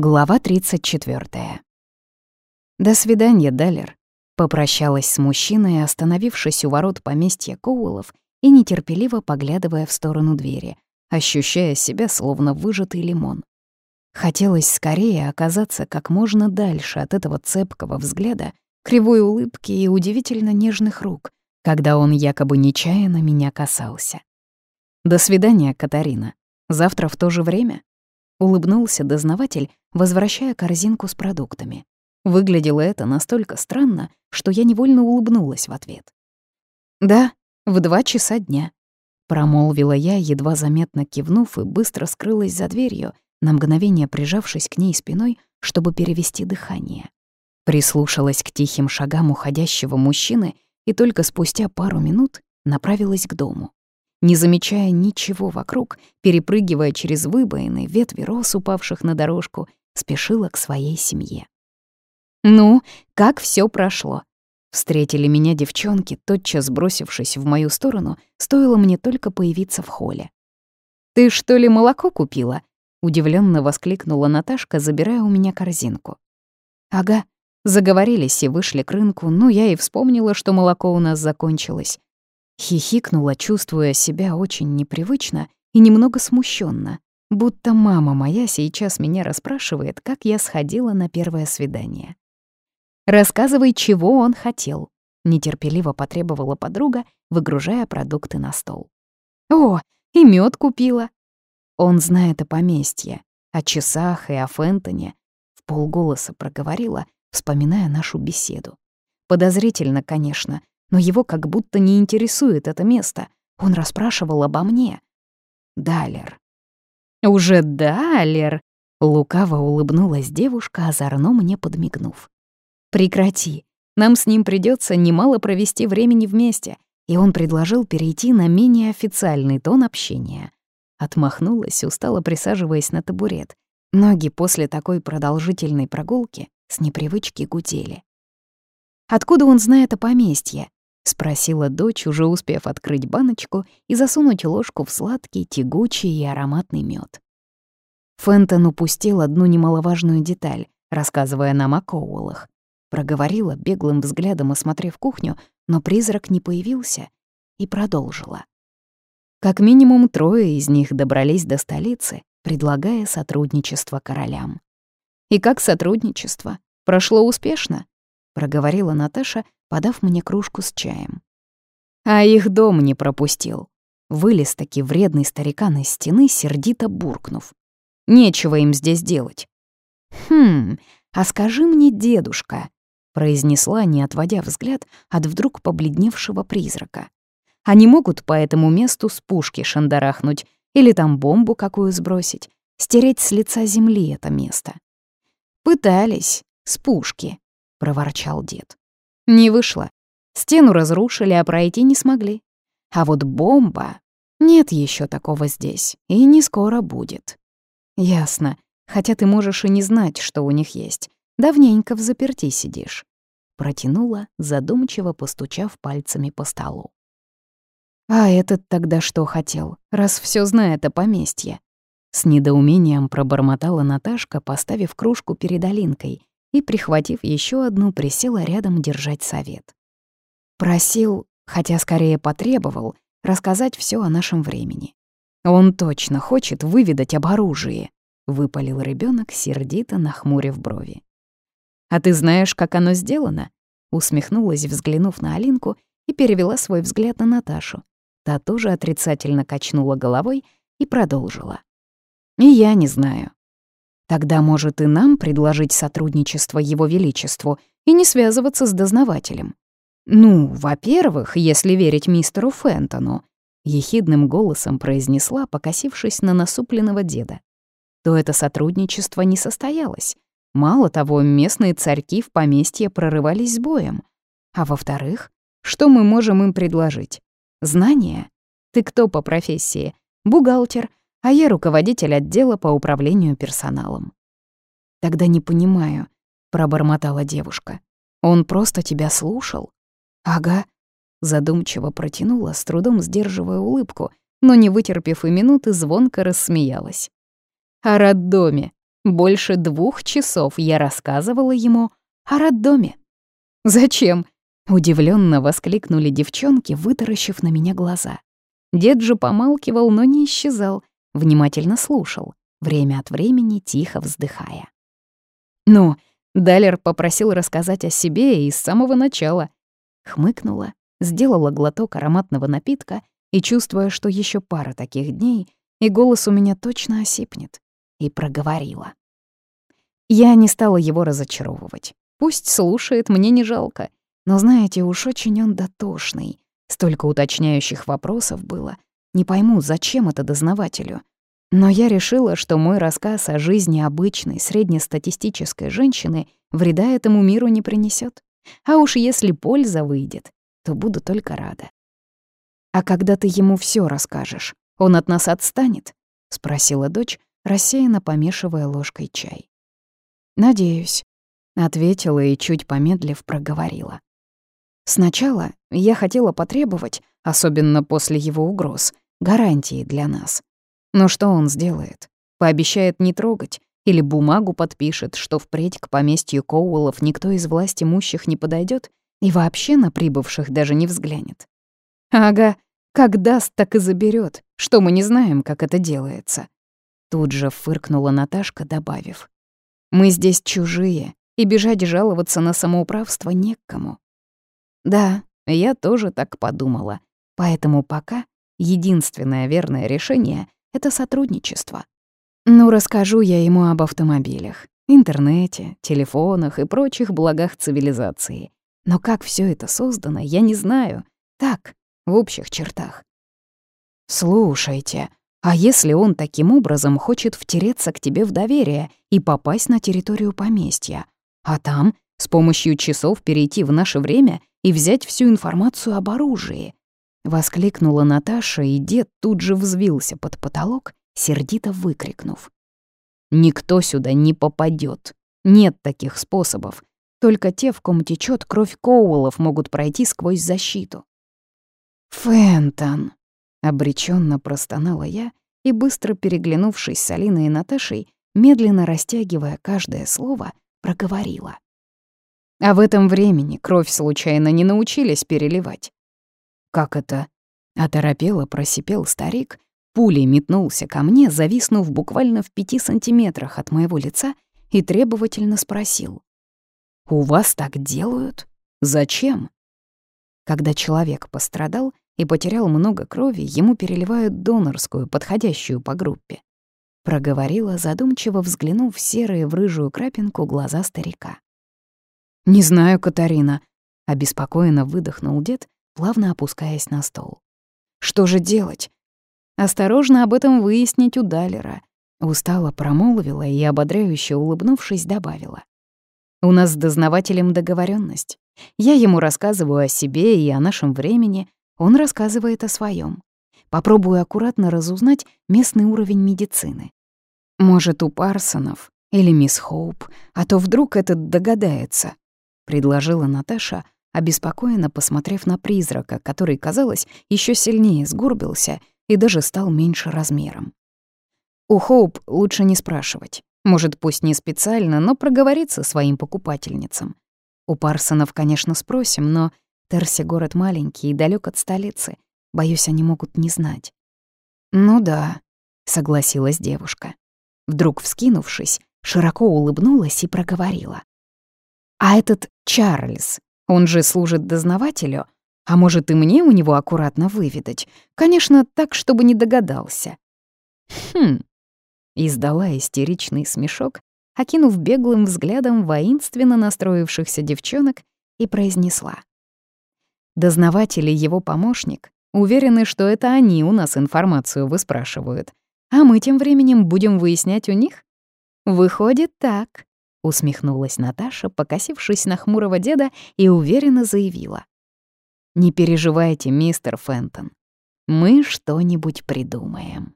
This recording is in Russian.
Глава 34. «До свидания, Далер», — попрощалась с мужчиной, остановившись у ворот поместья Коулов и нетерпеливо поглядывая в сторону двери, ощущая себя словно выжатый лимон. Хотелось скорее оказаться как можно дальше от этого цепкого взгляда, кривой улыбки и удивительно нежных рук, когда он якобы нечаянно меня касался. «До свидания, Катарина. Завтра в то же время?» Улыбнулся дознаватель, возвращая корзинку с продуктами. Выглядело это настолько странно, что я невольно улыбнулась в ответ. «Да, в два часа дня», — промолвила я, едва заметно кивнув и быстро скрылась за дверью, на мгновение прижавшись к ней спиной, чтобы перевести дыхание. Прислушалась к тихим шагам уходящего мужчины и только спустя пару минут направилась к дому не замечая ничего вокруг, перепрыгивая через выбоины, ветви роз, упавших на дорожку, спешила к своей семье. «Ну, как все прошло?» Встретили меня девчонки, тотчас бросившись в мою сторону, стоило мне только появиться в холле. «Ты что ли молоко купила?» — удивленно воскликнула Наташка, забирая у меня корзинку. «Ага», заговорились и вышли к рынку, но я и вспомнила, что молоко у нас закончилось. Хихикнула, чувствуя себя очень непривычно и немного смущенно, будто мама моя сейчас меня расспрашивает, как я сходила на первое свидание. «Рассказывай, чего он хотел», — нетерпеливо потребовала подруга, выгружая продукты на стол. «О, и мед купила». Он знает о поместье, о часах и о Фентоне, в полголоса проговорила, вспоминая нашу беседу. Подозрительно, конечно, но его как будто не интересует это место. Он расспрашивал обо мне. Далер. «Уже Далер!» — лукаво улыбнулась девушка, озорно мне подмигнув. «Прекрати. Нам с ним придется немало провести времени вместе, и он предложил перейти на менее официальный тон общения». Отмахнулась, устало присаживаясь на табурет. Ноги после такой продолжительной прогулки с непривычки гудели. Откуда он знает о поместье? — спросила дочь, уже успев открыть баночку и засунуть ложку в сладкий, тягучий и ароматный мед. Фентон упустил одну немаловажную деталь, рассказывая нам о Коуэллах. Проговорила, беглым взглядом осмотрев кухню, но призрак не появился, и продолжила. Как минимум трое из них добрались до столицы, предлагая сотрудничество королям. «И как сотрудничество? Прошло успешно?» — проговорила Наташа, подав мне кружку с чаем. А их дом не пропустил. Вылез таки вредный старикан из стены, сердито буркнув. Нечего им здесь делать. «Хм, а скажи мне, дедушка», — произнесла, не отводя взгляд от вдруг побледневшего призрака. «Они могут по этому месту с пушки шандарахнуть или там бомбу какую сбросить, стереть с лица земли это место». «Пытались, с пушки», — проворчал дед. Не вышло. Стену разрушили, а пройти не смогли. А вот бомба... Нет еще такого здесь, и не скоро будет. Ясно. Хотя ты можешь и не знать, что у них есть. Давненько в заперти сидишь. Протянула, задумчиво постучав пальцами по столу. А этот тогда что хотел, раз все знает о поместье? С недоумением пробормотала Наташка, поставив кружку перед Алинкой, и, прихватив еще одну, присела рядом держать совет. Просил, хотя скорее потребовал, рассказать все о нашем времени. Он точно хочет выведать об оружии, выпалил ребенок, сердито нахмурив брови. А ты знаешь, как оно сделано? усмехнулась, взглянув на Алинку, и перевела свой взгляд на Наташу. Та тоже отрицательно качнула головой и продолжила. «И я не знаю. Тогда, может, и нам предложить сотрудничество Его Величеству и не связываться с дознавателем. Ну, во-первых, если верить мистеру Фентону, ехидным голосом произнесла, покосившись на насупленного деда, то это сотрудничество не состоялось. Мало того, местные царьки в поместье прорывались с боем. А во-вторых, что мы можем им предложить? Знания? Ты кто по профессии? Бухгалтер, а я руководитель отдела по управлению персоналом. «Тогда не понимаю», — пробормотала девушка. «Он просто тебя слушал?» «Ага», — задумчиво протянула, с трудом сдерживая улыбку, но, не вытерпев и минуты, звонко рассмеялась. «О роддоме. Больше двух часов я рассказывала ему о роддоме. «Зачем?» — удивленно воскликнули девчонки, вытаращив на меня глаза. Дед же помалкивал, но не исчезал, внимательно слушал, время от времени тихо вздыхая. «Ну, Далер попросил рассказать о себе и с самого начала». Хмыкнула, сделала глоток ароматного напитка и, чувствуя, что еще пара таких дней, и голос у меня точно осипнет, и проговорила. Я не стала его разочаровывать. Пусть слушает, мне не жалко. Но знаете, уж очень он дотошный. Столько уточняющих вопросов было. Не пойму, зачем это дознавателю. Но я решила, что мой рассказ о жизни обычной среднестатистической женщины вреда этому миру не принесет. А уж если польза выйдет, то буду только рада. «А когда ты ему все расскажешь, он от нас отстанет?» — спросила дочь, рассеянно помешивая ложкой чай. «Надеюсь», — ответила и, чуть помедлив, проговорила. «Сначала я хотела потребовать, особенно после его угроз, гарантии для нас. Но что он сделает? Пообещает не трогать или бумагу подпишет, что впредь к поместью Коуэллов никто из власть имущих не подойдет и вообще на прибывших даже не взглянет. Ага, как даст, так и заберет, что мы не знаем, как это делается. Тут же фыркнула Наташка, добавив. Мы здесь чужие, и бежать жаловаться на самоуправство не к кому. Да, я тоже так подумала. Поэтому пока единственное верное решение — это сотрудничество. Ну, расскажу я ему об автомобилях, интернете, телефонах и прочих благах цивилизации. Но как все это создано, я не знаю. Так, в общих чертах. «Слушайте, а если он таким образом хочет втереться к тебе в доверие и попасть на территорию поместья, а там с помощью часов перейти в наше время и взять всю информацию об оружии?» Воскликнула Наташа, и дед тут же взвился под потолок, сердито выкрикнув. «Никто сюда не попадет. Нет таких способов. Только те, в ком течет кровь Коуэллов, могут пройти сквозь защиту. «Фентон!» — обреченно простонала я и, быстро переглянувшись с Алиной и Наташей, медленно растягивая каждое слово, проговорила. А в этом времени кровь случайно не научились переливать. «Как это?» — оторопело просипел старик, пулей метнулся ко мне, зависнув буквально в пяти сантиметрах от моего лица и требовательно спросил. «У вас так делают? Зачем?» Когда человек пострадал и потерял много крови, ему переливают донорскую, подходящую по группе. Проговорила, задумчиво взглянув в серые в рыжую крапинку глаза старика. «Не знаю, Катарина», — обеспокоенно выдохнул дед, плавно опускаясь на стол. «Что же делать?» «Осторожно об этом выяснить у Далера», — устало промолвила и, ободряюще улыбнувшись, добавила. «У нас с дознавателем договоренность. Я ему рассказываю о себе и о нашем времени, он рассказывает о своем. Попробую аккуратно разузнать местный уровень медицины. Может, у Парсонов или мисс Хоуп, а то вдруг этот догадается, предложила Наташа, обеспокоенно посмотрев на призрака, который, казалось, еще сильнее сгорбился и даже стал меньше размером. У Хоуп лучше не спрашивать. Может, пусть не специально, но проговориться своим покупательницам. У Парсонов, конечно, спросим, но Терси город маленький и далек от столицы. Боюсь, они могут не знать. «Ну да», — согласилась девушка. Вдруг вскинувшись, широко улыбнулась и проговорила. «А этот Чарльз, он же служит дознавателю, а может и мне у него аккуратно выведать? Конечно, так, чтобы не догадался». «Хм», — издала истеричный смешок, окинув беглым взглядом воинственно настроившихся девчонок, и произнесла. Дознаватель и его помощник уверены, что это они у нас информацию выспрашивают, а мы тем временем будем выяснять у них? Выходит так, усмехнулась Наташа, покосившись на хмурого деда и уверенно заявила. Не переживайте, мистер Фентон. Мы что-нибудь придумаем.